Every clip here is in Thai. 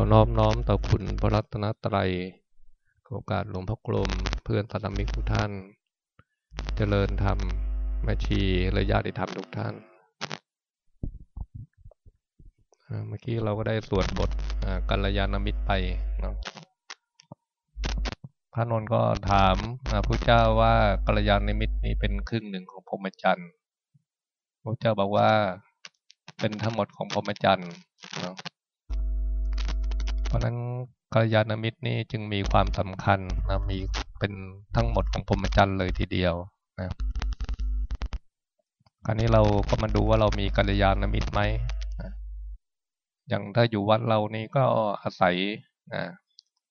อนอบน้อมต่อคุณพระรัตนตรัยโอกาสหลวงพ่อกลมเพื่อนสัตมิกทุกท่าน เจริญธรรมแม่ชีและญาติธรรมทุกท่าน เมื่อกี้เราก็ได้สวดบทกัลยาณมิตรไปเนาะพระนนท์ก็ถามพระเจ้าว่ากัลยาณมิตรนี้เป็นครึ่งหนึ่งของพรหมจรรย์พระเจ้าบอกว่าเป็นทั้งหมดของพรหมจรรย์เนาะ เพราะนั้นกัลยาณมิตรนี่จึงมีความสำคัญนะมีเป็นทั้งหมดของพรหมจรรย์เลยทีเดียวนะคราวนี้เราก็มาดูว่าเรามีกัลยาณมิตรไหมนะอย่างถ้าอยู่วัดเรานี่ก็อาศัยนะ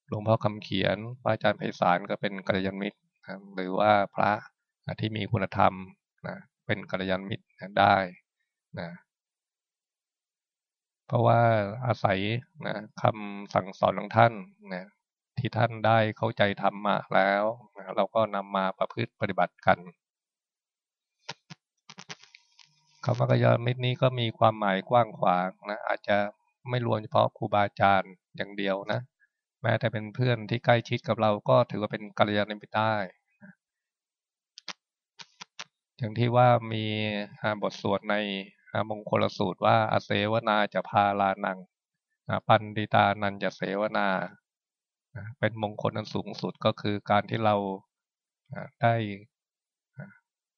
หลวงพ่อคำเขียนพระอาจารย์ไพศาลก็เป็นกัลยาณมิตรนะหรือว่าพระที่มีคุณธรรมนะเป็นกัลยาณมิตรนะได้นะ เพราะว่าอาศัยนะคำสั่งสอนของท่านนะที่ท่านได้เข้าใจธรรมะแล้วนะเราก็นำมาประพฤติปฏิบัติกันคำว่ากยามิตรนี้ก็มีความหมายกว้างขวางนะอาจจะไม่รวมเฉพาะครูบาอาจารย์อย่างเดียวนะแม้แต่เป็นเพื่อนที่ใกล้ชิดกับเราก็ถือว่าเป็นกัลยาณมิตรได้อย่างที่ว่ามีบทสวดใน มงคลสูตรว่าอเสวนาจะพาลานังปันดิตานันจะเสวนา เป็นมงคลอันสูงสุดก็คือการที่เราได้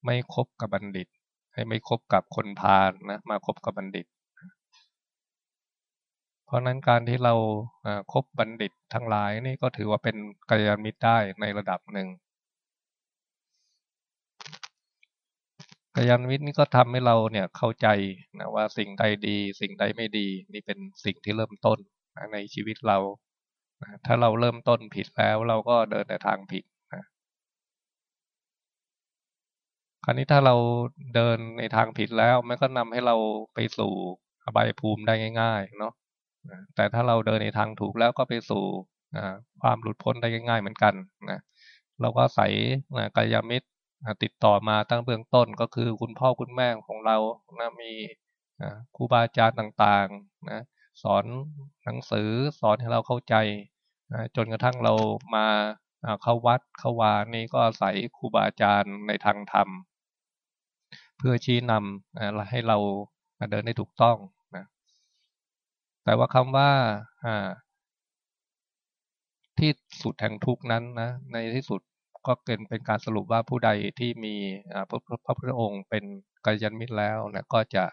ไม่คบกับบัณฑิต ให้ไม่คบกับคนพาลนะมาคบกับบัณฑิต เพราะนั้นการที่เราครบบัณฑิตทั้งหลายนี่ก็ถือว่าเป็นกัลยาณมิตรได้ในระดับหนึ่ง กัลยาณมิตรนี่ก็ทำให้เราเนี่ยเข้าใจนะว่าสิ่งใดดี สิ่งใดไม่ดี นี่เป็นสิ่งที่เริ่มต้นนะในชีวิตเรานะถ้าเราเริ่มต้นผิดแล้ว เราก็เดินแต่ทางผิดนะคราวนี้ถ้าเราเดินในทางผิดแล้วมันก็นำให้เราไปสู่อบายภูมิได้ง่าย ๆ เนาะแต่ถ้าเราเดินในทางถูกแล้วก็ไปสู่ความหลุดพ้นได้ง่าย ๆ เหมือนกันนะเราก็ใส่กัลยาณมิตร ติดต่อมาตั้งเบื้องต้นก็คือคุณพ่อคุณแม่ของเรานะมีครูบาอาจารย์ต่างๆนะสอนหนังสือสอนให้เราเข้าใจนะจนกระทั่งเรามาเข้าวัดเข้าวานี่ก็อาศัยครูบาอาจารย์ในทางธรรม เพื่อชี้นำให้เราเดินได้ถูกต้องนะแต่ว่าคำว่าที่สุดแห่งทุกนั้นนะในที่สุด ก็เกินเป็นการสรุปว่าผู้ใดที่มีพระพุทธองค์เป็นกัลยาณมิตรแล้วนะก็จะ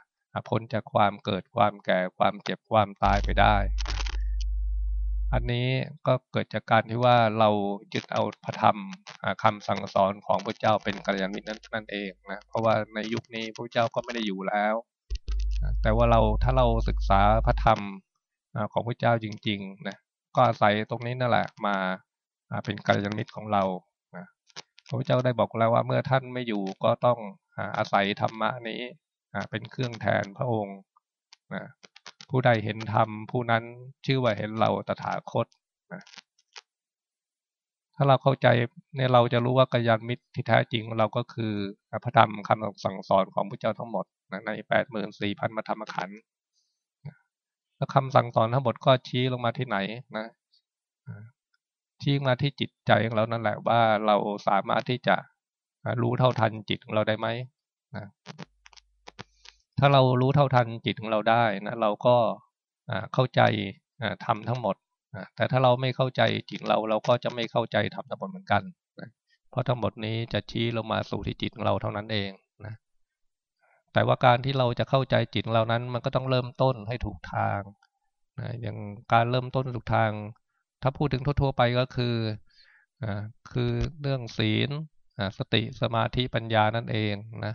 พ้นจากความเกิดความแก่ความเจ็บความตายไปได้ อันนี้ก็เกิดจากการที่ว่าเรายึดเอาพระธรรมคำสั่งสอนของพระเจ้าเป็นกัลยาณมิตรนั่นเองนะเพราะว่าในยุคนี้พระเจ้าก็ไม่ได้อยู่แล้ว แต่ว่าเราถ้าเราศึกษาพระธรรมของพระเจ้าจริงๆนะก็อาศัยตรงนี้นั่นแหละมาเป็นกัลยาณมิตรของเรา พระเจ้าได้บอกแล้วว่าเมื่อท่านไม่อยู่ก็ต้องอาศัยธรรมะนี้เป็นเครื่องแทนพระองค์ผู้ใดเห็นธรรมผู้นั้นชื่อว่าเห็นเราตถาคตถ้าเราเข้าใจเนี่ยเราจะรู้ว่ากัลยาณมิตรที่แท้จริงเราก็คือพระธรรมคำสั่งสอนของพระเจ้าทั้งหมดในแปดหมื่นสี่พันมาธรรมขันธ์แล้วคำสั่งสอนทั้งหมดก็ชี้ลงมาที่ไหนนะ ชี้มาที่จิตใจของเรานั่นแหละว่าเราสามารถที่จะรู้เท่าทันจิตของเราได้ไหมนะถ้าเรารู้เท่าทันจิตของเราได้นะเราก็เข้าใจทำทั้งหมดแต่ถ้าเราไม่เข้าใจจิตเราเราก็จะไม่เข้าใจทำทั้งหมดเหมือนกันนะเพราะทั้งหมดนี้จะชี้ลงมาสู่ที่จิตของเราเท่านั้นเองนะแต่ว่าการที่เราจะเข้าใจจิตเรานั้น มันก็ต้องเริ่มต้นให้ถูกทางนะอย่างการเริ่มต้นถูกทาง ถ้าพูดถึงทั่วๆไปก็คืออ่าคือเรื่องศีลอ่าสติสมาธิปัญญานั่นเองนะ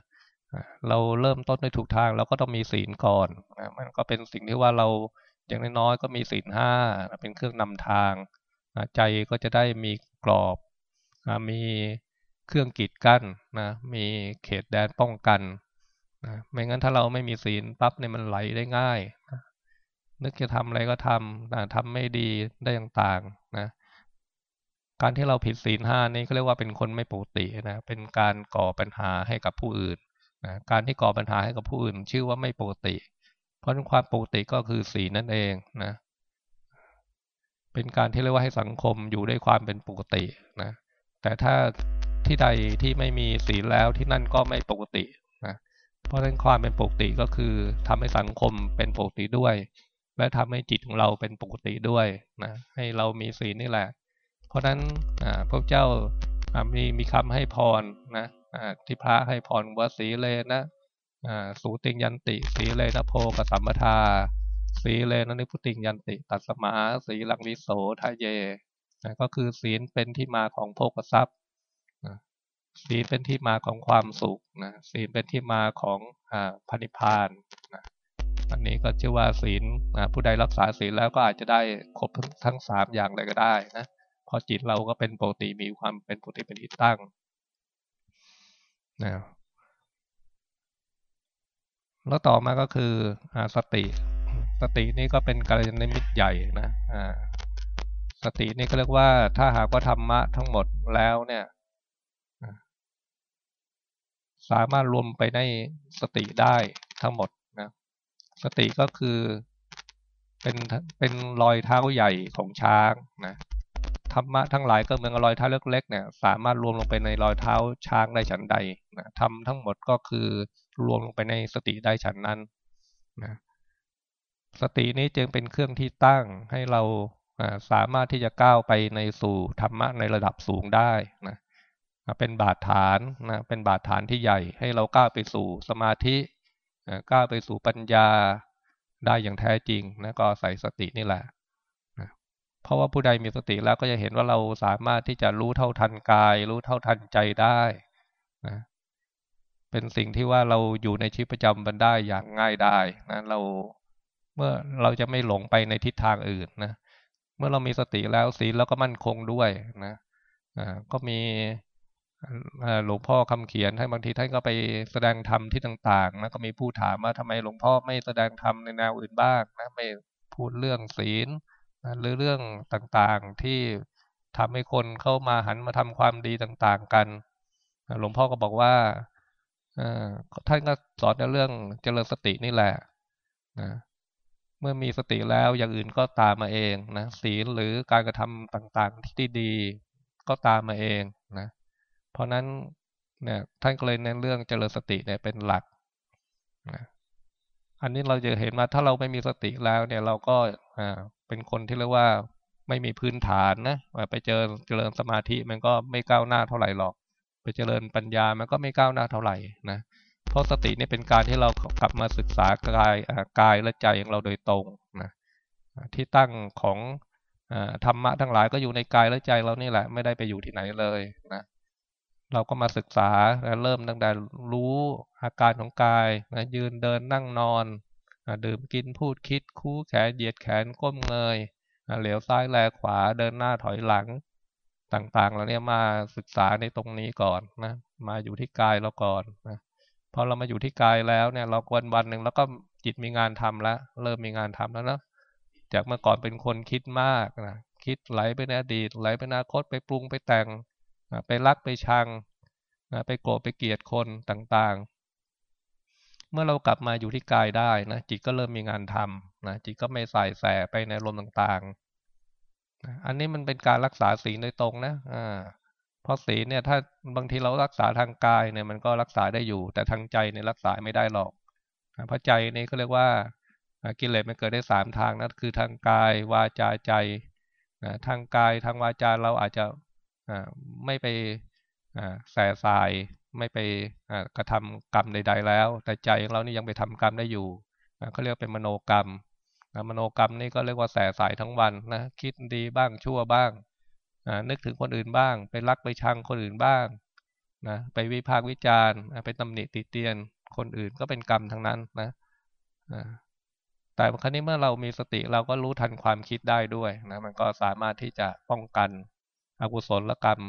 เราเริ่มต้นในถูกทางเราก็ต้องมีศีลก่อนนะมันก็เป็นสิ่งที่ว่าเราอย่างน้อยๆก็มีศีลห้าเป็นเครื่องนำทางใจก็จะได้มีกรอบมีเครื่องกีดกั้นนะมีเขตแดนป้องกันนะไม่งั้นถ้าเราไม่มีศีลปั๊บเนี่ยมันไหลได้ง่าย นึกจะทำอะไรก็ทำทำไม่ดีได้ต่างๆนะ การที่เราผิดศีลห้านี่เขาเรียกว่าเป็นคนไม่ปกตินะ เป็นการก่อปัญหาให้กับผู้อื่นนะการที่ก่อปัญหาให้กับผู้อื่น ชื่อว่าไม่ปกติ เพราะความปกติก็คือศีลนั่นเองนะ เป็นการที่เรียกว่าให้สังคมอยู่ด้วยความเป็นปกตินะ แต่ถ้าที่ใดที่ไม่มีศีลแล้วที่นั่นก็ไม่ปกตินะ เพราะฉะนั้นความเป็นปกติก็คือทำให้สังคมเป็นปกติด้วย และทำให้จิตของเราเป็นปกติด้วยนะให้เรามีศีลนี่แหละ เพราะฉะนั้นพระเจ้ามีมีคำให้พรนะที่พระให้พรว่าสีเลนะสูติงยันติ สีเลนะโพกสัมปทา สีเลนะนิพุติงยันติ ตัสมาสีลังวิโสทะเยนะก็คือศีลเป็นที่มาของโภกทรัพย์ศีลเป็นที่มาของความสุขนะศีลเป็นที่มาของอพันิพานนะ อันนี้ก็ชื่อว่าศีลผู้ใดรักษาศีลแล้วก็อาจจะได้ครบทั้งสามอย่างเลยก็ได้นะพอจิตเราก็เป็นปกติมีความเป็นปกติเป็นที่ตั้งนะแล้วต่อมาก็คืออสติ สตินี่ก็เป็นการในมิตรใหญ่นะสตินี่ก็เรียกว่าถ้าหากว่าธรรมะทั้งหมดแล้วเนี่ยสามารถรวมไปในสติได้ทั้งหมด สติก็คือเป็นเป็นรอยเท้าใหญ่ของช้างนะธรรมะทั้งหลายก็เหมือนรอยเท้าเล็กๆเนี่ยสามารถรวมลงไปในรอยเท้าช้างได้ฉันใดนะทำทั้งหมดก็คือรวมลงไปในสติได้ฉันนั้นนะสตินี้จึงเป็นเครื่องที่ตั้งให้เราสามารถที่จะก้าวไปในสู่ธรรมะในระดับสูงได้นะเป็นบาดฐานนะเป็นบาดฐานที่ใหญ่ ให้เราก้าวไปสู่สมาธิ ก้าวไปสู่ปัญญาได้อย่างแท้จริงนะก็ใส่สตินี่แหละเพราะว่าผู้ใดมีสติแล้วก็จะเห็นว่าเราสามารถที่จะรู้เท่าทันกาย รู้เท่าทันใจได้นะเป็นสิ่งที่ว่าเราอยู่ในชีวิตประจำวันได้อย่างง่ายได้นะเราเมื่อเราจะไม่หลงไปในทิศทางอื่นนะเมื่อเรามีสติแล้วศีลเราก็มั่นคงด้วยนะอ่าก็มี หลวงพ่อคำเขียนให้บางทีท่านก็ไปแสดงธรรมที่ต่างๆนะก็มีผู้ถามว่าทำไมหลวงพ่อไม่แสดงธรรมในแนวอื่นบ้างนะไม่พูดเรื่องศีลหรือเรื่องต่างๆที่ทำให้คนเข้ามาหันมาทำความดีต่างๆกันหลวงพ่อก็บอกว่าท่านก็สอนในเรื่องเจริญสตินี่แหละนะเมื่อมีสติแล้วอย่างอื่นก็ตามมาเองนะศีลหรือการกระทำต่างๆที่ดีก็ตามมาเองนะ เพราะนั้นเนี่ยท่านก็เลยเน้นเรื่องเจริญสติเนี่ยเป็นหลักนะอันนี้เราจะเห็นว่าถ้าเราไม่มีสติแล้วเนี่ยเราก็อ่าเป็นคนที่เรียกว่าไม่มีพื้นฐานนะไปเจอเจริญสมาธิมันก็ไม่ก้าวหน้าเท่าไหร่หรอก ไปเจริญปัญญามันก็ไม่ก้าวหน้าเท่าไหร่นะเพราะสตินี่เป็นการที่เรากลับมาศึกษากายกายและใจของเราโดยตรงนะที่ตั้งของธรรมะทั้งหลายก็อยู่ในกายและใจเรานี่แหละ ไม่ได้ไปอยู่ที่ไหนเลยนะ เราก็มาศึกษาและเริ่มตั้งแต่รู้อาการของกายนะยืนเดินนั่งนอนดื่มกินพูดคิด คู่แขนเหยียดแขนก้มเงยเหลียวซ้ายแลขวาเดินหน้าถอยหลัง ต่างๆเราเนี่ยมาศึกษาในตรงนี้ก่อนนะมาอยู่ที่กายเราก่อนนะพอเรามาอยู่ที่กายแล้วเนี่ย เราวันวันหนึ่งแล้วก็จิตมีงานทำแล้ว เริ่มมีงานทำแล้วนะจากเมื่อก่อนเป็นคนคิดมากนะคิดไหลไปในอดีตไหลไปอนาคตไปปรุงไปแต่ง ไปรักไปชังไปโกรธไปเกลียดคนต่างๆ เมื่อเรากลับมาอยู่ที่กายได้นะจิตก็เริ่มมีงานทำนะจิตก็ไม่ใส่แสไปในลมต่างๆ อันนี้มันเป็นการรักษาศีลโดยตรงนะอ่าเพราะศีลเนี่ยถ้าบางทีเรารักษาทางกายเนี่ยมันก็รักษาได้อยู่ แต่ทางใจเนี่ยรักษาไม่ได้หรอกเพราะใจนี่ก็เรียกว่ากิเลสมันเกิดได้สามทางนะคือทางกายวาจาใจทางกายทางวาจาเราอาจจะ ไม่ไปแส่สาย ไม่ไปกระทำกรรมใด ๆ แล้ว แต่ใจของเรานี่ยังไปทำกรรมได้อยู่เขาเรียกเป็นมโนกรรมมโนกรรมนี่ก็เรียกว่าแสสายทั้งวันนะคิดดีบ้างชั่วบ้างนึกถึงคนอื่นบ้าง ไปรักไปชังคนอื่นบ้างนะไปวิพากษ์วิจารณ์ไปตำหนิติเตียนคนอื่นก็เป็นกรรมทั้งนั้นนะแต่ครั้นี้เมื่อเรามีสติเราก็รู้ทันความคิดได้ด้วยนะมันก็สามารถที่จะป้องกัน อกุศลกรรม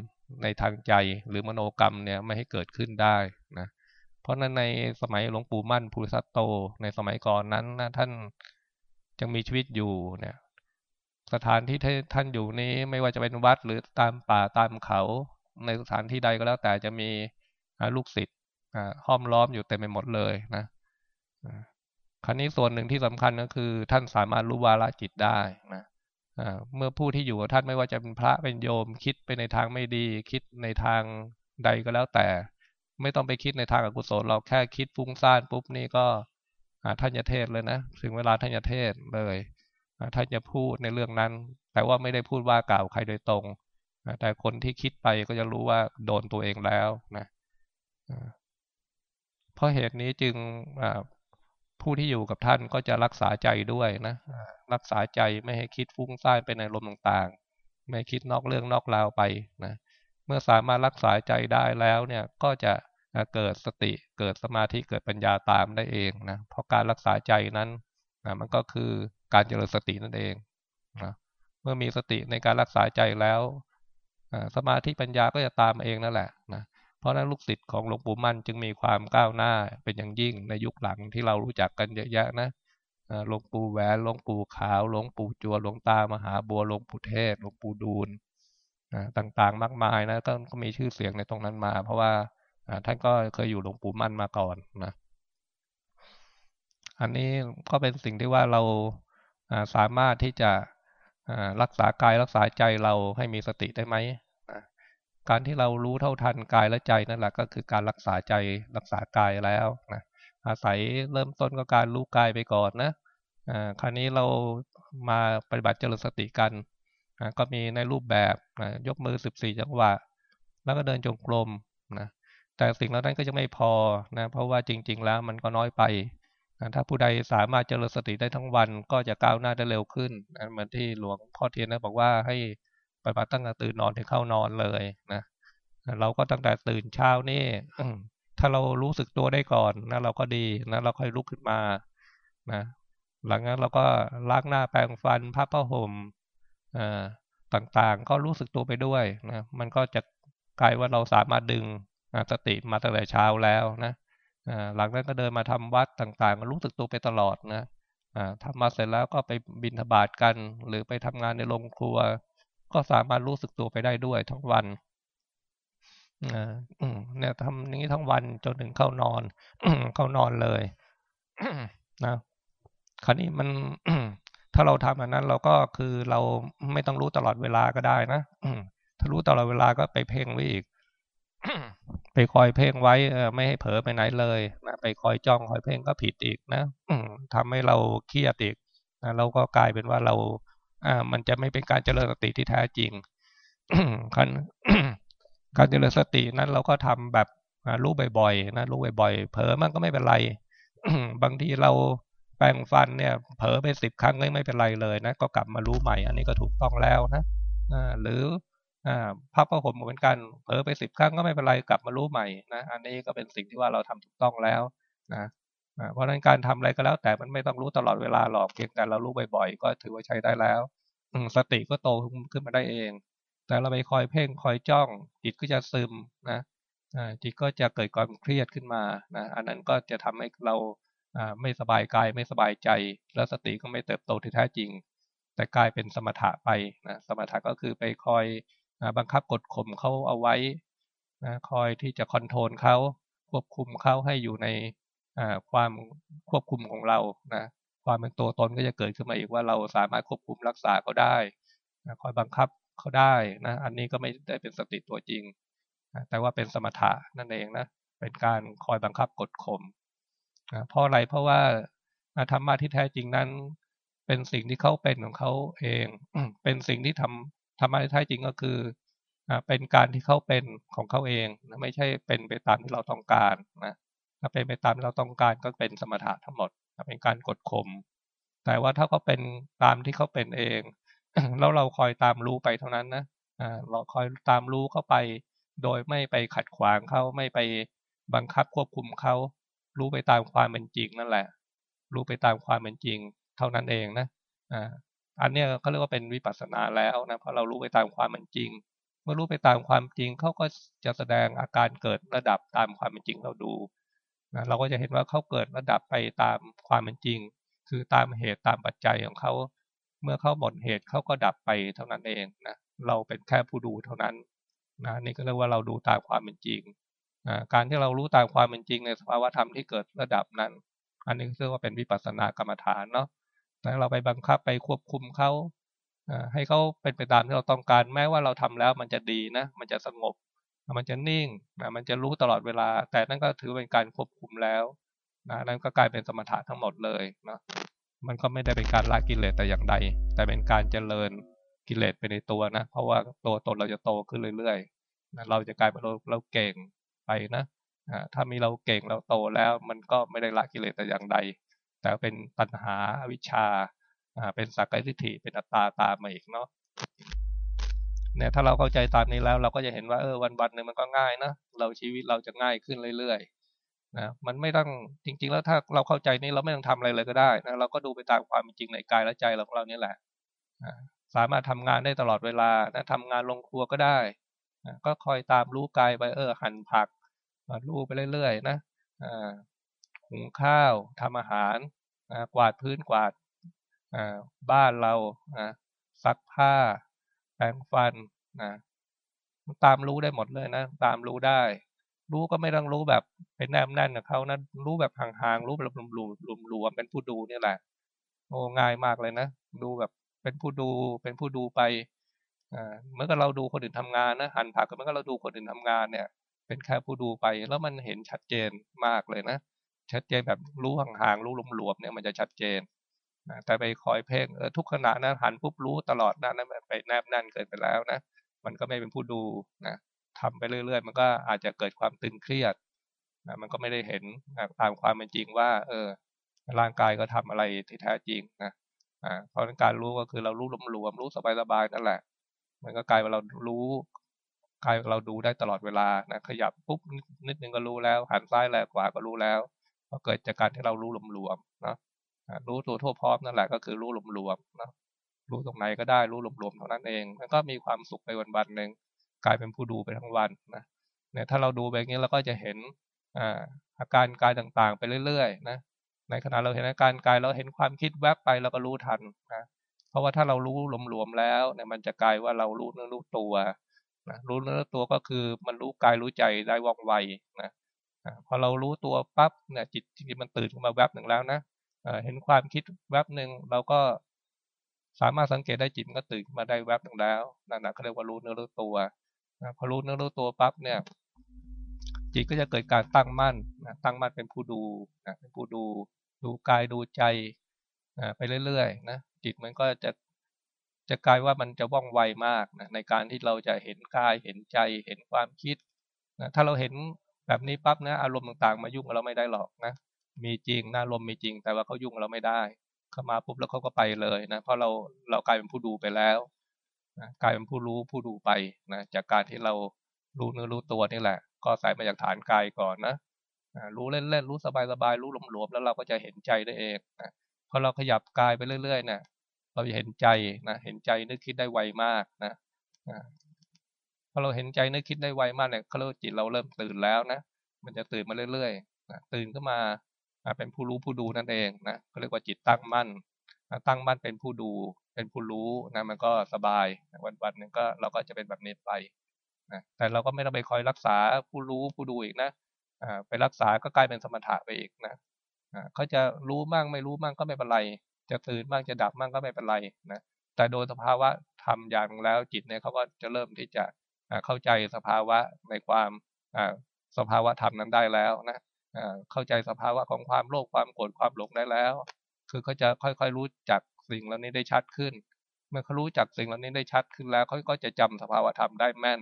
ในทางใจหรือมโนกรรมเนี่ยไม่ให้เกิดขึ้นได้นะเพราะนั้นในสมัยหลวงปู่มั่นภูริสัตโต ในสมัยก่อนนั้นนะท่านยังมีชีวิตอยู่เนี่ย สถานที่ท่านอยู่นี้ไม่ว่าจะเป็นวัดหรือตามป่าตามเขา ในสถานที่ใดก็แล้วแต่จะมีลูกศิษย์ห้อมล้อมอยู่เต็มไปหมดเลยนะครั้นี้ส่วนหนึ่งที่สำคัญก็คือ ท่านสามารถรู้วาระจิตได้นะ เมื่อผู้ที่อยู่กับท่านไม่ว่าจะเป็นพระเป็นโยม คิดไปในทางไม่ดี คิดในทางใดก็แล้วแต่ ไม่ต้องไปคิดในทางอกุศลเราแค่คิดฟุ้งซ่านปุ๊บนี่ก็ท่านจะเทศเลยนะถึงเวลาท่านจะเทศเลยท่านจะพูดในเรื่องนั้น แต่ว่าไม่ได้พูดว่ากล่าวใครโดยตรงแต่คนที่คิดไปก็จะรู้ว่าโดนตัวเองแล้วนะเพราะเหตุนี้จึง ผู้ที่อยู่กับท่านก็จะรักษาใจด้วยนะรักษาใจไม่ให้คิดฟุ้งซ่านไปในลมต่างๆ ไม่คิดนอกเรื่องนอกราวไปนะเมื่อสามารถรักษาใจได้แล้วเนี่ยก็จะเกิดสติเกิดสมาธิเกิดปัญญาตามได้เองนะเพราะการรักษาใจนั้นนะมันก็คือการเจริญสตินั่นเองนะเมื่อมีสติในการรักษาใจแล้วสมาธิปัญญาก็จะตามเองนั่นแหละนะ เพราะนั้นลูกศิษย์ของหลวงปู่มั่นจึงมีความก้าวหน้าเป็นอย่างยิ่งในยุคหลังที่เรารู้จักกันเยอะแยะนะหลวงปู่แหวนหลวงปู่ขาวหลวงปู่จัวหลวงตามหาบัวหลวงปู่เทศหลวงปู่ดูลต่างๆ มากมายนะก็มีชื่อเสียงในตรงนั้นมา เพราะว่าท่านก็เคยอยู่หลวงปู่มั่นมาก่อนนะอันนี้ก็เป็นสิ่งที่ว่าเราสามารถที่จะรักษากายรักษาใจเราให้มีสติได้ไหม การที่เรารู้เท่าทันกายและใจนั่นแหละก็คือการรักษาใจรักษากายแล้วนะอาศัยเริ่มต้นก็การรู้กายไปก่อนนะคราวนี้เรามาปฏิบัติเจริญสติกันนะก็มีในรูปแบบนะยกมือ 14 จังหวะ แล้วก็เดินจงกรมนะแต่สิ่งเหล่านั้นก็จะไม่พอนะเพราะว่าจริง ๆ แล้วมันก็น้อยไปนะถ้าผู้ใดสามารถเจริญสติได้ทั้งวันก็จะก้าวหน้าได้เร็วขึ้นนะเหมือนที่หลวงพ่อเทียนนะบอกว่าให้ ปฏิบัติตั้งแต่ตื่นนอนถึงเข้านอนเลยนะเราก็ตั้งแต่ตื่นเช้านี่ถ้าเรารู้สึกตัวได้ก่อนนะเราก็ดีนะเราค่อยลุกขึ้นมานะหลังนั้นเราก็ล้างหน้าแปรงฟันพับผ้าห่มต่างๆ ก็รู้สึกตัวไปด้วยนะมันก็จะกลายว่าเราสามารถดึงสติมาตั้งแต่เช้าแล้วนะหลังนั้นก็เดินมาทำวัดต่างๆ ก็รู้สึกตัวไปตลอดนะทำมาเสร็จแล้วก็ไปบินทบาทกัน หรือไปทำงานในโรงครัว ก็สามารถรู้สึกตัวไปได้ด้วยทั้งวันเนี่ยทำนี้ทั้งวันจนถึงเข้านอนเข้านอนเลยนะคราวนี้มันถ้าเราทำแบบนั้น เราก็คือเราไม่ต้องรู้ตลอดเวลาก็ได้นะถ้ารู้ตลอดเวลาก็ไปเพ่งไว้อีกไปคอยเพ่งไว้ไม่ให้เผลอไปไหนเลยนะไปคอยจ้องคอยเพ่งก็ผิดอีกนะทำให้เราเครียดอีกนะเราก็กลายเป็นว่าเรา อ่ามันจะไม่เป็นการเจริญสติที่แท้จริงคันการเจริญสตินั้นเราก็ทำแบบรู้บ่อยๆนะรู้บ่อยๆเผลอมันก็ไม่เป็นไรบางทีเราแปรงฟันเนี่ยเผลอไปสิบครั้งก็ไม่เป็นไรเลยนะก็กลับมารู้ใหม่ อันนี้ก็ถูกต้องแล้วนะหรือพับผ้าห่มเหมือนกันเผลอไปสิบครั้งก็ไม่เป็นไรกลับมารู้ใหม่นะอันนี้ก็เป็นสิ่งที่ว่าเราทำถูกต้องแล้วนะ เพราะฉะนั้นการทำอะไรก็แล้ว แต่มันไม่ต้องรู้ตลอดเวลาหรอกเพียงแต่เรารู้บ่อยๆ ก็ถือว่าใช้ได้แล้วสติก็โตขึ้นมาได้เอง แต่เราไปคอยเพ่งคอยจ้อง จิตก็จะซึมนะจิตก็จะเกิดความเครียดขึ้นมานะอันนั้นก็จะทำให้เราไม่สบายกายไม่สบายใจ แล้วสติก็ไม่เติบโตที่แท้จริง แต่กลายเป็นสมถะไปนะสมถะก็คือไปคอยบังคับกดข่มเขาเอาไว้นะคอยที่จะคอนโทรลเขาควบคุมเขาให้อยู่ใน ความควบคุมของเรานะความเป็นตัวตนก็จะเกิดขึ้นมาอีกว่าเราสามารถควบคุมรักษาเขาได้นะคอยบังคับเขาได้นะอันนี้ก็ไม่ได้เป็นสติตัวจริงนะแต่ว่าเป็นสมถะนั่นเองนะเป็นการคอยบังคับกดข่มนะเพราะอะไรเพราะว่าธรรมะที่แท้จริงนั้น เป็นสิ่งที่เขาเป็นของเขาเอง เป็นสิ่งที่ทำธรรมะที่แท้จริงก็คือเป็นการที่เขาเป็นของเขาเอง ไม่ใช่เป็นไปตามที่เราต้องการนะ ถ้าเป็นไปตามเราต้องการก็เป็นสมถะทั้งหมดเป็นการกดข่มแต่ว่าถ้าเขาเป็นตามที่เขาเป็นเอง แล้วเราคอยตามรู้ไปเท่านั้นนะเราคอยตามรู้เข้าไป โดยไม่ไปขัดขวางเขาไม่ไปบังคับควบคุมเขารู้ไปตามความเป็นจริงนั่นแหละ รู้ไปตามความเป็นจริง เท่านั้นเองนะอ่าอันเนี้ยเขาเรียกว่าเป็นวิปัสสนาแล้วนะเพราะเรารู้ไปตามความเป็นจริง เมื่อรู้ไปตามความจริงเขาก็จะแสดงอาการเกิดระดับตามความเป็นจริงเราดู นะเราก็จะเห็นว่าเขาเกิดระดับไปตามความเป็นจริง คือตามเหตุตามปัจจัยของเขาเมื่อเขาหมดเหตุเขาก็ดับไปเท่านั้นเองนะเราเป็นแค่ผู้ดูเท่านั้นนะนี่ก็เรียกว่าเราดูตามความเป็นจริงนะการที่เรารู้ตามความเป็นจริงในสภาวะธรรมที่เกิดระดับนั้น อันนี้เรียกว่าเป็นวิปัสสนากรรมฐานเนาะแต่เราไปบังคับไปควบคุมเขาให้เขาเป็นไปตามที่เราต้องการแม้ว่าเราทำแล้วมันจะดีนะมันจะสงบ มันจะนิ่งนะมันจะรู้ตลอดเวลา แต่นั่นก็ถือเป็นการควบคุมแล้วนะนั่นก็กลายเป็นสมถะทั้งหมดเลยนะมันก็ไม่ได้เป็นการละกิเลสแต่อย่างใด แต่เป็นการเจริญกิเลสไปในตัวนะ เพราะว่าตัวตนเราจะโตขึ้นเรื่อยๆนะเราจะกลายเป็นเราเราเก่งไปนะถ้ามีเราเก่งเราโตแล้วมันก็ไม่ได้ละกิเลสแต่อย่างใด แต่เป็นตัณหาวิชาเป็นสักกายทิฏฐิเป็นอัตตาตามมาอีกเนาะ เนี่ยถ้าเราเข้าใจตามนี้แล้ว เราก็จะเห็นว่าเออวันวันหนึ่งมันก็ง่ายนะเราชีวิตเราจะง่ายขึ้นเรื่อยๆนะมันไม่ต้องจริง ๆ แล้วถ้าเราเข้าใจนี้เราไม่ต้องทำอะไรเลยก็ได้นะเราก็ดูไปตามความจริงในกายและใจเราของเรานี่แหละสามารถทำงานได้ตลอดเวลานะทำงานลงครัวก็ได้นะก็คอยตามรู้กายไปเออหั่นผักรู้ไปเรื่อยๆนะหุงข้าวทำอาหารกวาดพื้นกวาดบ้านเราซักผ้า ปรงฟันนะตามรู้ได้หมดเลยนะตามรู้ได้ รู้ก็ไม่ต้องรู้แบบเป็นแนบแน่นกับเขานะรู้แบบห่างๆรู้แบบรวมๆรวมๆเป็นผู้ดูนี่แหละโอ้ง่ายมากเลยนะดูแบบเป็นผู้ดูเป็นผู้ดูไปอ่าเมื่อกับเราดูคนอื่นทำงานนะหันผักก็เมื่อกเราดูคนอื่นทำงานเนี่ย เป็นแค่ผู้ดูไปแล้วมันเห็นชัดเจนมากเลยนะชัดเจนแบบรู้ห่างๆรู้รวมๆเนี่ยมันจะชัดเจน นะแต่ไปคอยเพ่งเออทุกขณะนะหันปุ๊บรู้ตลอดนะนั้นไปแนบแน่นเกินไปแล้วนะ มันก็ไม่เป็นผู้ดูนะทำไปเรื่อย ๆ มันก็อาจจะเกิดความตึงเครียดนะมันก็ไม่ได้เห็นนะตามความเป็นจริงว่า เออ ร่างกายก็ทำอะไรที่แท้จริงนะอ่าเพราะการรู้ก็คือเรารู้รวมๆรู้สบายๆนั่นแหละ มันก็กลายว่าเรารู้กายเราดูได้ตลอดเวลานะขยับปุ๊บนิดนึงก็รู้แล้วหันซ้ายแลกขวาก็รู้แล้วก็เกิดจากการที่เรารู้รวมๆนาะ รู้ตัวทั่วพร้อมนั่นแหละก็คือรู้รวมๆนะรู้ตรงไหนก็ได้รู้รวมๆเท่านั้นเองมันก็มีความสุขไปวันๆหนึ่งกลายเป็นผู้ดูไปทั้งวันนะเนี่ยถ้าเราดูแบบนี้เราก็จะเห็นอาการกายต่างๆ ไปเรื่อยๆนะในขณะเราเห็นอาการกายเราเห็นความคิดแวบไปเราก็รู้ทันนะเพราะว่าถ้าเรารู้รวมๆแล้วเนี่ยมันจะกลายว่าเรารู้เนื้อรู้ตัวนะรู้เนื้อตัวก็คือมันรู้กายรู้ใจได้ว่องไวนะพอเรารู้ตัวปั๊บเนี่ยจิตจริงๆมันตื่นขึ้นมาแวบหนึ่งแล้วนะ เห็นความคิดแวบหนึ่งเราก็สามารถสังเกตได้จิตมันก็ตื่นมาได้แวบหนึ่งแล้วนั่นนะเขาเรียกว่ารู้เนื้อรู้ตัวพอรู้เนื้อรู้ตัวปั๊บเนี่ย จิตก็จะเกิดการตั้งมั่นตั้งมั่นเป็นผู้ดูเป็นผู้ดูดูกายดูใจไปเรื่อยๆนะจิตมันก็จะจะกลายว่ามันจะว่องไวมากนะในการที่เราจะเห็นกายเห็นใจเห็นความคิดนะถ้าเราเห็นแบบนี้ปั๊บนะอารมณ์ต่างๆ มายุ่งเราไม่ได้หรอกนะ มีจริงน่าลมมีจริง แต่ว่าเขายุ่งเราไม่ได้เข้ามาปุ๊บแล้วเขาก็ไปเลยนะเพราะเราเรากลายเป็นผู้ดูไปแล้วนะกลายเป็นผู้รู้ผู้ดูไปนะจากการที่เรารู้เนื้อรู้ตัวนี่แหละ ก็ใส่มาจากฐานกายก่อนนะรู้เล่นๆรู้สบายๆรู้หลวมๆแล้วเราก็จะเห็นใจได้เองนะพอเราขยับกายไปเรื่อยๆนะเราจะเห็นใจนะเห็นใจนึกคิดได้ไวมากนะพอเราเห็นใจนึกคิดได้ไวมากเนี่ยเขาเรียกจิตเราเริ่มตื่นแล้วนะมันจะตื่นมาเรื่อยๆนะตื่นขึ้นมา เป็นผู้รู้ผู้ดูนั่นเองนะก็เรียกว่าจิตตั้งมั่นตั้งมั่นเป็นผู้ดู เป็นผู้รู้นะมันก็สบายวันวันหนึ่งก็เราก็จะเป็นแบบนี้ไปนะแต่เราก็ไม่ต้องไปคอยรักษาผู้รู้ผู้ดูอีกนะไปรักษาก็กลายเป็นสมถะไปอีกนะเขาจะรู้มั่งไม่รู้มั่งก็ไม่เป็นไร จะตื่นมั่งจะดับมั่งก็ไม่เป็นไรนะแต่โดยสภาวะทำอย่างแล้วจิตเนี่ยเขาก็จะเริ่มที่จะเข้าใจสภาวะในความสภาวะธรรมนั้นได้แล้วนะ เข้าใจสภาวะของความโลภความโกรธความหลงได้แล้ว คือเขาจะค่อยๆรู้จักสิ่งเหล่านี้ได้ชัดขึ้น เมื่อเขารู้จักสิ่งเหล่านี้ได้ชัดขึ้นแล้วเขาก็จะจำสภาวะธรรมได้แม่น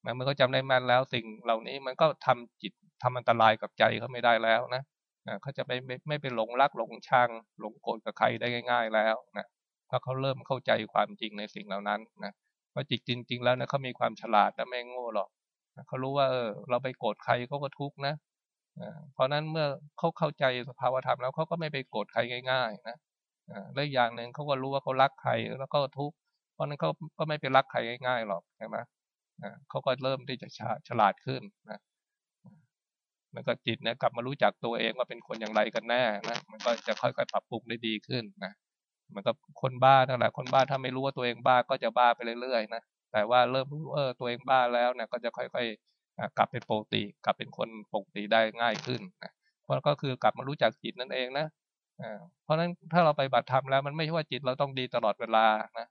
เมื่อเขาจาได้แม่นแล้วสิ่งเหล่านี้มันก็ทำจิตทำอันตรายกับใจเขาไม่ได้แล้วนะเขาจะไม่ไม่ไม่ไปหลงรักหลงชังหลงโกรธกับใครได้ง่าย ๆ แล้วนะเพราะเขาเริ่มเข้าใจความจริงในสิ่งเหล่านั้นนะเพราะจิตจริง ๆ แล้วนะเขามีความฉลาดและไม่โง่หรอกเขารู้ว่าเออเราไปโกรธใครเขาก็ทุกข์นะ เพราะนั้นเมื่อเขาเข้าใจสภาวธรรมแล้วเขาก็ไม่ไปโกรธใครง่าย ๆ นะและอย่างหนึ่งเขาก็รู้ว่าเขารักใครแล้วก็ทุกข์เพราะนั้นเขาก็ไม่ไปรักใครง่ายๆหรอกใช่ไหมเขาก็เริ่มที่จะฉลาดขึ้นนะมันก็จิตเนี่ยกลับมารู้จักตัวเองว่าเป็นคนอย่างไรกันแน่นะมันก็จะค่อยๆปรับปรุงได้ดีขึ้นนะมันก็คนบ้านั่นแหละคนบ้าถ้าไม่รู้ว่าตัวเองบ้าก็จะบ้าไปเรื่อยๆนะแต่ว่าเริ่มรู้เออตัวเองบ้าแล้วเนี่ยก็จะค่อยๆ กลับเป็นปกติ กลับเป็นคนปกติได้ง่ายขึ้นนะเพราะก็คือกลับมารู้จักจิตนั่นเองนะเพราะฉะนั้นถ้าเราไปบัตรธรรมแล้วมันไม่ใช่ว่าจิตเราต้องดีตลอดเวลานะ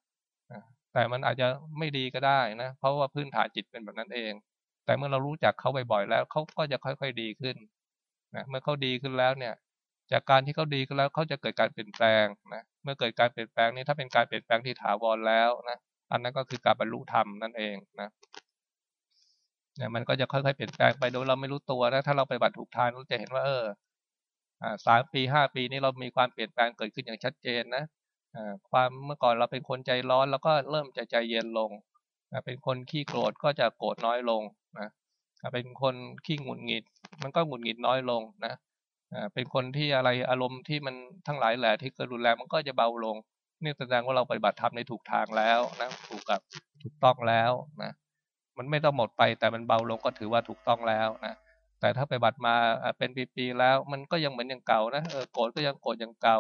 แต่มันอาจจะไม่ดีก็ได้นะ เพราะว่าพื้นฐานจิตเป็นแบบนั้นเอง แต่เมื่อเรารู้จักเขาบ่อยๆแล้วเขาก็จะค่อยๆดีขึ้นนะเมื่อเขาดีขึ้นแล้วเนี่ย จากการที่เขาดีขึ้นแล้วเขาจะเกิดการเปลี่ยนแปลงนะเมื่อเกิดการเปลี่ยนแปลงนี้ถ้าเป็นการเปลี่ยนแปลงที่ถาวรแล้วนะอันนั้นก็คือการบรรลุธรรมนั่นเองนะ เนี่ยมันก็จะค่อยๆเปลี่ยนแปลงไปโดยเราไม่รู้ตัวนะถ้าเราไปบัตรถูกทางเราจะเห็นว่าเอออสามปีห้าปีนี้เรามีความเปลี่ยนแปลงเกิดขึ้นอย่างชัดเจนนะอความเมื่อก่อนเราเป็นคนใจร้อนแล้วก็เริ่มใจใจเย็นลงเป็นคนขี้โกรธก็จะโกรธน้อยลงนะเป็นคนขี้หงุดหงิด มันก็หงุดหงิดน้อยลงนะเป็นคนที่อะไรอารมณ์ที่มันทั้งหลายแหละที่เกิดรุนแรงมันก็จะเบาลงนี่แสดงว่าเราปฏิบัติธรรมในถูกทางแล้วนะถูกกับถูกต้องแล้วนะ มันไม่ต้องหมดไป แต่มันเบาลงก็ถือว่าถูกต้องแล้วนะแต่ถ้าไปบัตรมาเป็นปีๆแล้ว มันก็ยังเหมือนอย่างเก่านะเออโกรธก็ยังโกรธอย่างเก่า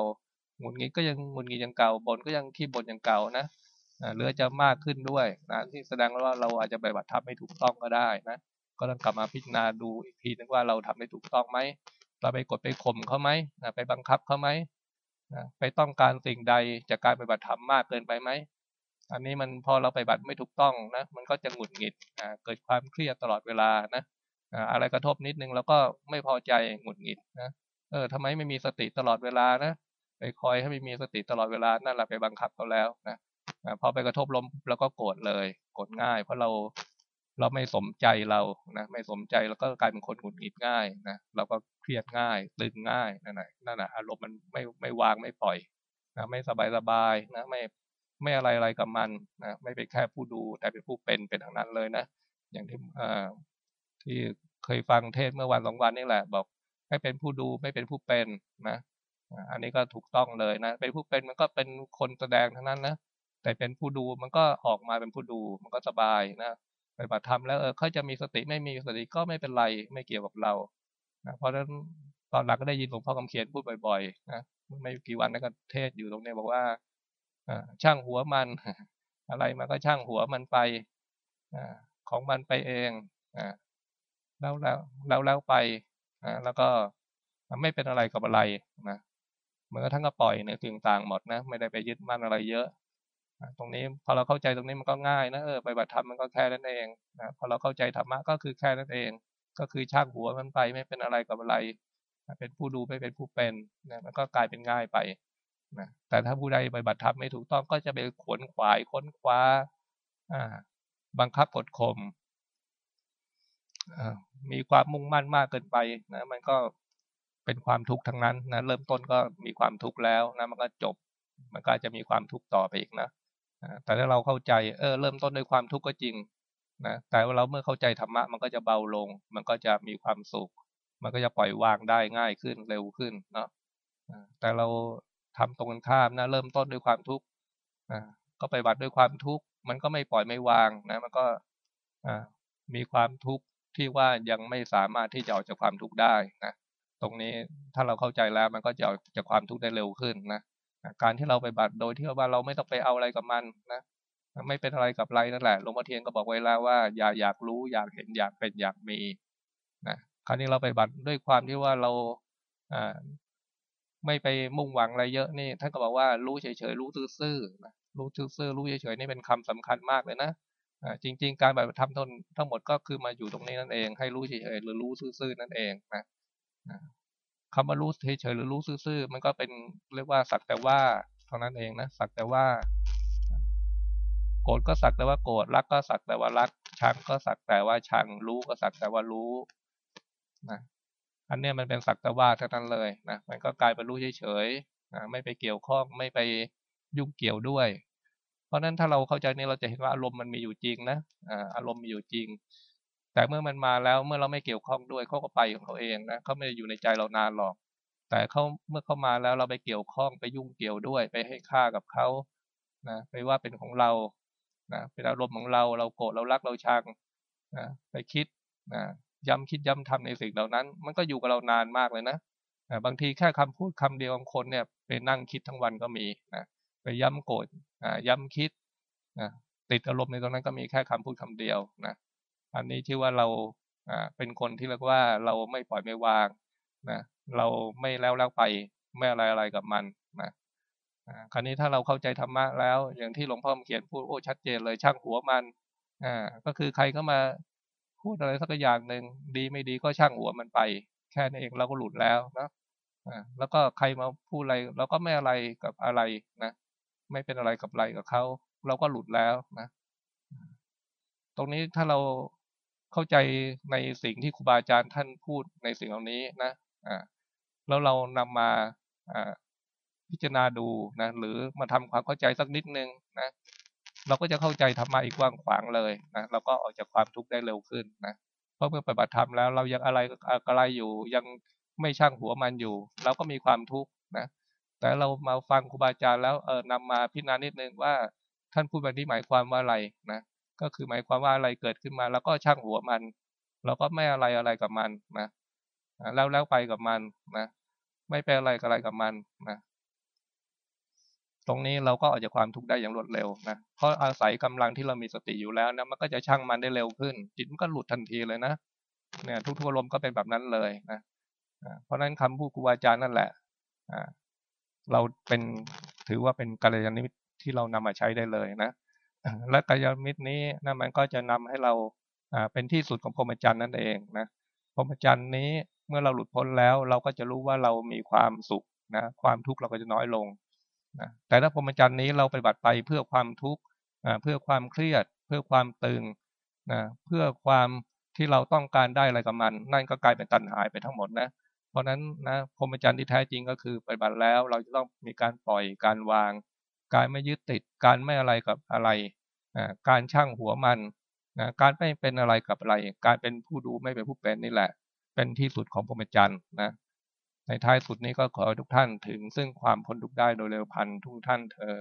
หงุดหงิดก็ยังหงุดหงิดอย่างเก่าบ่นก็ยังขี้บ่นอย่างเก่านะเรือจะมากขึ้นด้วยนะที่แสดงว่าเราอาจจะไปบัตรทำไม่ถูกต้องก็ได้นะก็ต้องกลับมาพิจารณาดูอีกทีนึงว่าเราทำได้ถูกต้องไหมเราไปกดไปข่มเขาไหมไปบังคับเขาไหมไปต้องการสิ่งใดจากการไปบัตรธรรมมากเกินไปไหม อันนี้มันพอเราไปบัตรไม่ถูกต้องนะ มันก็จะหงุดหงิดเกิดความเครียดตลอดเวลานะอะไรกระทบนิดนึงแล้วก็ไม่พอใจหงุดหงิดนะเออทำไมไม่มีสติตลอดเวลานะไปคอยให้ไม่มีสติตลอดเวลานั่นแหละไปบังคับเขาแล้วนะพอไปกระทบลมแล้วก็โกรธเลยโกรธง่าย เพราะเราเราไม่สมใจเรานะไม่สมใจแล้วก็กลายเป็นคนหงุดหงิดง่ายนะเราก็เครียดง่าย ตึงง่ายนั่นแหละนั่นแหละอารมณ์มันไม่ไม่วางไม่ปล่อยนะไม่สบายสบายนะไม่ ไม่อะไรอะไรกับมันนะไม่เป็นแค่ผู้ดูแต่เป็นผู้เป็นเป็นทางนั้นเลยนะอย่างที่อ่าที่เคยฟังเทศเมื่อวันสองวันนี่แหละ บอกให้เป็นผู้ดูไม่เป็นผู้เป็นนะอันนี้ก็ถูกต้องเลยนะเป็นผู้เป็นมันก็เป็นคนแสดงทั้งนั้นนะแต่เป็นผู้ดูมันก็ออกมาเป็นผู้ดูมันก็สบายนะปฏิบัติธรรมแล้วเออเขาจะมีสติไม่มีสติก็ไม่เป็นไรไม่เกี่ยวกับเรานะเพราะฉะนั้นตอนหลังก็ได้ยินหลวงพ่อคำเขียนพูดบ่อยๆนะไม่กี่วันนั้นก็เทศอยู่ตรงนี้บอกว่า ช่างหัวมัน อะไรมันก็ช่างหัวมันไปอของมันไปเองแล้วแล้วแล้วแล้วไปแล้วก็ไม่เป็นอะไรกับอะไรนะเมื่อทั้งก็ปล่อยในสิ่งต่างหมดนะ ไม่ได้ไปยึดมั่นอะไรเยอะตรงนี้พอเราเข้าใจตรงนี้มันก็ง่ายนะเออไปบัตรธรรมมันก็แค่นั้นเองนะพอเราเข้าใจธรรมะก็คือแค่นั้นเอง ก็คือช่างหัวมันไปไม่เป็นอะไรกับอะไร เป็นผู้ดูไม่เป็นผู้เป็นนะมันก็กลายเป็นง่ายไป นะแต่ถ้าผู้ใดไปบัตรธรรมไม่ถูกต้องก็จะไปขวนขวายค้นคว้าอ่าบังคับกดข่มมีความมุ่งมั่นมากเกินไปนะมันก็เป็นความทุกข์ทั้งนั้นนะเริ่มต้นก็มีความทุกข์แล้วนะมันก็จบ มันก็จะมีความทุกข์ต่อไปอีกนะแต่ถ้าเราเข้าใจเออเริ่มต้นด้วยความทุกข์ก็จริงนะแต่ว่าเราเมื่อเข้าใจธรรมะมันก็จะเบาลง มันก็จะมีความสุข มันก็จะปล่อยวางได้ง่ายขึ้นเร็วขึ้นเนาะแต่เรา ทำตรงกันข้ามนะเริ่มต้นด้วยความทุกข์ก็ไปบัตรด้วยความทุกข์มันก็ไม่ปล่อยไม่วางนะ มันก็มีความทุกข์ที่ว่ายังไม่สามารถที่จะออกจากความทุกข์ได้นะตรงนี้ถ้าเราเข้าใจแล้วมันก็จะออกจากความทุกข์ได้เร็วขึ้นนะการที่เราไปบัตรโดยที่ว่าเราไม่ต้องไปเอาอะไรกับมันนะไม่เป็นอะไรกับไรนั่นแหละหลวงพ่อเทียนก็บอกไว้แล้วว่าอย่าอยากรู้อยากเห็นอยากเป็นอยากมีนะคราวนี้เราไปบัตรด้วยความที่ว่าเราอ่า ไม่ไปมุ่งหวังอะไรเยอะนี่ท่านก็บอกว่ารู้เฉยๆรู้ซื่อๆนะรู้ซื่อๆรู้เฉยๆนี่เป็นคำสำคัญมากเลยนะจริง ๆ การปฏิบัติธรรมทั้งหมดก็คือมาอยู่ตรงนี้นั่นเอง ให้รู้เฉยๆหรือรู้ซื่อๆนั่นเองนะคำว่ารู้เฉยๆหรือรู้ซื่อๆมันก็เป็นเรียกว่าสักแต่ว่าเท่านั้นเองนะสักแต่ว่า โกรธก็สักแต่ว่าโกรธรักก็สักแต่ว่ารักชังก็สักแต่ว่าชังรู้ก็สักแต่ว่ารู้นะ อันนี้มันเป็นสักแต่ว่าเท่านั้นเลยนะมันก็กลายเป็นรู้เฉยๆนะไม่ไปเกี่ยวข้องไม่ไปยุ่งเกี่ยวด้วย เพราะนั้นถ้าเราเข้าใจนี่เราจะเห็นว่าอารมณ์มันมีอยู่จริงนะอารมณ์มีอยู่จริง แต่เมื่อมันมาแล้วเมื่อเราไม่เกี่ยวข้องด้วยเขาก็ไปของเขาเองนะเขาไม่ได้อยู่ในใจเรานานหรอก แต่เขาเมื่อเขามาแล้วเราไปเกี่ยวข้องไปยุ่งเกี่ยวด้วย ไปให้ค่ากับเขานะไปว่าเป็นของเรานะเป็นอารมณ์ของเราเราโกรธเรารักเราชังนะไปคิดนะ ย้ำคิดย้ำทำในสิ่งเหล่านั้น มันก็อยู่กับเรานานมากเลยนะบางทีแค่คำพูดคำเดียวของคนเนี่ยไปนั่งคิดทั้งวันก็มีนะไปย้ำโกรธย้ำคิดนะติดอารมณ์ในตรงนั้นก็มีแค่คำพูดคำเดียวนะอันนี้ชื่อว่าเราอ่าเป็นคนที่เรียกว่าเราไม่ปล่อยไม่วางนะเราไม่แล้วแล้วไปไม่อะไรอะไรกับมันนะคราวนี้ถ้าเราเข้าใจธรรมะแล้ว อย่างที่หลวงพ่อเขียนพูดโอ้ชัดเจนเลยช่างหัวมันอ่าก็คือใครก็มา พูดอะไรสักอย่างหนึ่งดีไม่ดีก็ช่างหัวมันไป แค่นั้นเองเราก็หลุดแล้วนะแล้วก็ใครมาพูดอะไรเราก็ไม่อะไรกับอะไรนะไม่เป็นอะไรกับอะไรกับเขาเราก็หลุดแล้วนะตรงนี้ถ้าเราเข้าใจในสิ่งที่ครูบาอาจารย์ท่านพูดในสิ่งเหล่านี้นะอ่าแล้วเรานำมาอ่าพิจารณาดูนะหรือมาทำความเข้าใจสักนิดนึงนะ เราก็จะเข้าใจธรรมะอีกกว้างขวางเลยนะเราก็ออกจากความทุกข์ได้เร็วขึ้นนะเพราะเมื่อปฏิบัติธรรมแล้วเรายังอะไรอะไรอยู่ยังไม่ช่างหัวมันอยู่ เราก็มีความทุกข์นะแต่เรามาฟังครูบาอาจารย์แล้วเออนำมาพิจารณานิดนึงว่าท่านพูดแบบนี้หมายความว่าอะไรนะก็คือหมายความว่าอะไรเกิดขึ้นมา แล้วก็ช่างหัวมัน เราก็ไม่อะไรอะไรกับมันนะแล้วแล้วไปกับมันนะไม่เป็นอะไรกับอะไรกับมันนะ ตรงนี้เราก็ออกจากความทุกข์ได้อย่างรวดเร็วนะเพราะอาศัยกำลังที่เรามีสติอยู่แล้วนะมันก็จะช่างมันได้เร็วขึ้น จิตมันก็หลุดทันทีเลยนะเนี่ยทุกทุกลมก็เป็นแบบนั้นเลยนะเพราะนั้นคำพูดครูอาจารย์นั่นแหละเราเป็นถือว่าเป็นกัลยาณมิตรที่เรานำมาใช้ได้เลยนะและกัลยาณมิตรนี้นะมันก็จะนำให้เราเป็นที่สุดของพรหมจรรย์นั่นเองนะพรหมจรรย์นี้เมื่อเราหลุดพ้นแล้ว เราก็จะรู้ว่าเรามีความสุขนะความทุกข์เราก็จะน้อยลง นะแต่ถ้าพรหมจรรย์นี้เราไปบัติไปเพื่อความทุกข์เพื่อความเครียด เพื่อความตึงนะเพื่อความที่เราต้องการได้อะไรกับมัน นั่นก็กลายเป็นตัณหายไปทั้งหมดนะเพราะนั้นนะพรหมจรรย์ที่แท้จริงก็คือปฏิบัติแล้วเราจะต้องมีการปล่อยการวาง การไม่ยึดติดการไม่อะไรกับอะไรการช่างหัวมันนะการไม่เป็นอะไรกับอะไร การเป็นผู้ดูไม่เป็นผู้เป็นนี่แหละ เป็นที่สุดของพรหมจรรย์นะ ในท้ายสุดนี้ก็ขอทุกท่านถึงซึ่งความพ้นทุกข์ได้โดยเร็วพันทุกท่านเธอ